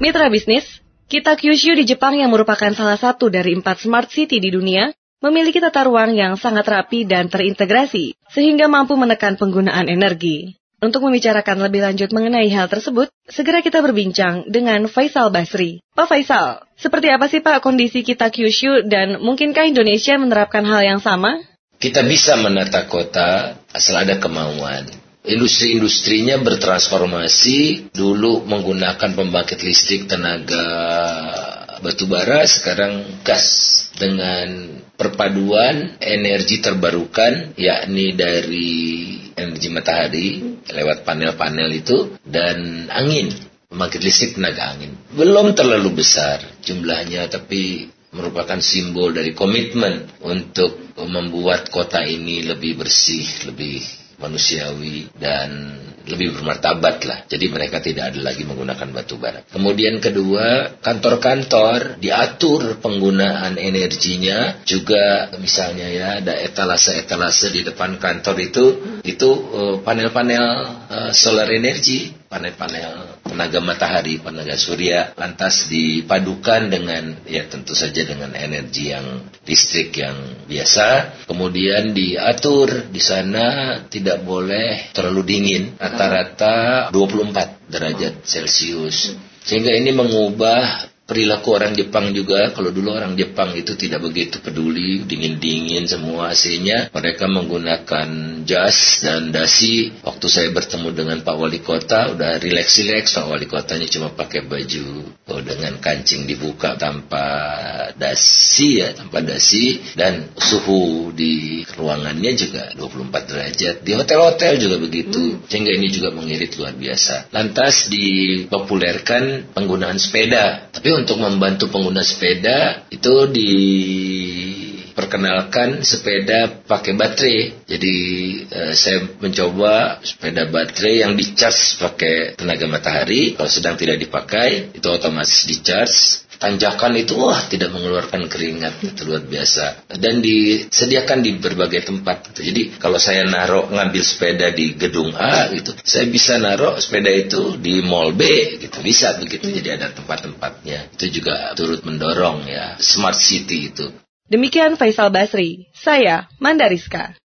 Mitra bisnis, kita Kyushu di Jepang yang merupakan salah satu dari empat smart city di dunia, memiliki tata ruang yang sangat rapi dan terintegrasi, sehingga mampu menekan penggunaan energi. Untuk membicarakan lebih lanjut mengenai hal tersebut, segera kita berbincang dengan Faisal Basri. Pak Faisal, seperti apa sih Pak kondisi kita Kyushu dan mungkinkah Indonesia menerapkan hal yang sama? Kita bisa menata kota asal ada kemauan. Industri-industrinya bertransformasi, dulu menggunakan pembangkit listrik tenaga batu bara, sekarang gas. Dengan perpaduan energi terbarukan yakni dari energi matahari lewat panel-panel itu dan angin pembangkit listrik tenaga angin. Belum terlalu besar jumlahnya tapi merupakan simbol dari komitmen untuk membuat kota ini lebih bersih lebih manusiawi dan lebih bermartabat lah. Jadi mereka tidak ada lagi menggunakan batu bara. Kemudian kedua, kantor-kantor diatur penggunaan energinya juga misalnya ya ada etalase-etalase di depan kantor itu itu eh, panel-panel uh, solar energi panel-panel tenaga matahari, tenaga surya, lantas dipadukan dengan ya tentu saja dengan energi yang listrik yang biasa, kemudian diatur di sana tidak boleh terlalu dingin, rata-rata 24 derajat Celcius. Sehingga ini mengubah perilaku orang Jepang juga kalau dulu orang Jepang itu tidak begitu peduli dingin-dingin semua aslinya mereka menggunakan jas dan dasi. Waktu saya bertemu dengan Pak Wali Kota udah rileks-rileks Pak Wali Kotanya cuma pakai baju oh, dengan kancing dibuka tanpa dasi ya tanpa dasi. Dan suhu di ruangannya juga 24 derajat. Di hotel-hotel juga begitu hmm. sehingga ini juga mengirit luar biasa. Lantas dipopulerkan penggunaan sepeda. Tapi untuk membantu pengguna sepeda itu diperkenalkan sepeda pakai baterai. Jadi eh, saya mencoba sepeda baterai yang dicas pakai tenaga matahari. Kalau sedang tidak dipakai itu otomatis dicas tanjakan itu wah tidak mengeluarkan keringat itu luar biasa. Dan disediakan di berbagai tempat gitu. jadi kalau saya naruh ngambil sepeda di gedung A gitu saya bisa naruh sepeda itu di mall B gitu. Bisa begitu jadi ada tempat-tempatnya. Itu juga turut mendorong ya smart city itu. Demikian Faisal Basri saya Mandariska